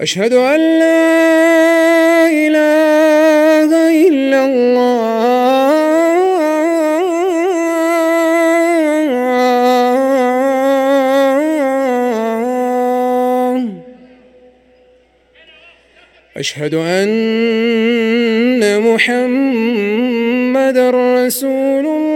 أشهد أن لا إله إلا الله. أشهد أن محمد رسول الله.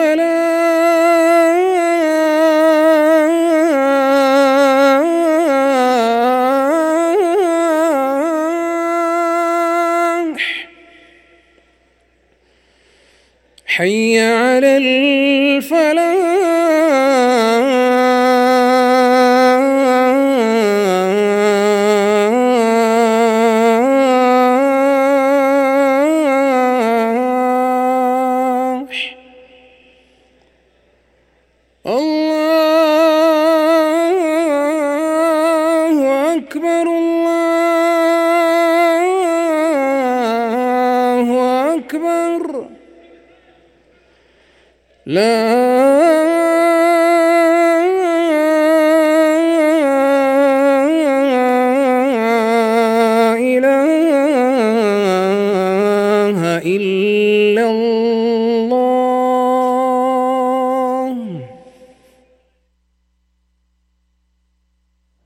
حي على الفلاح. الله أكبر الله أكبر. لا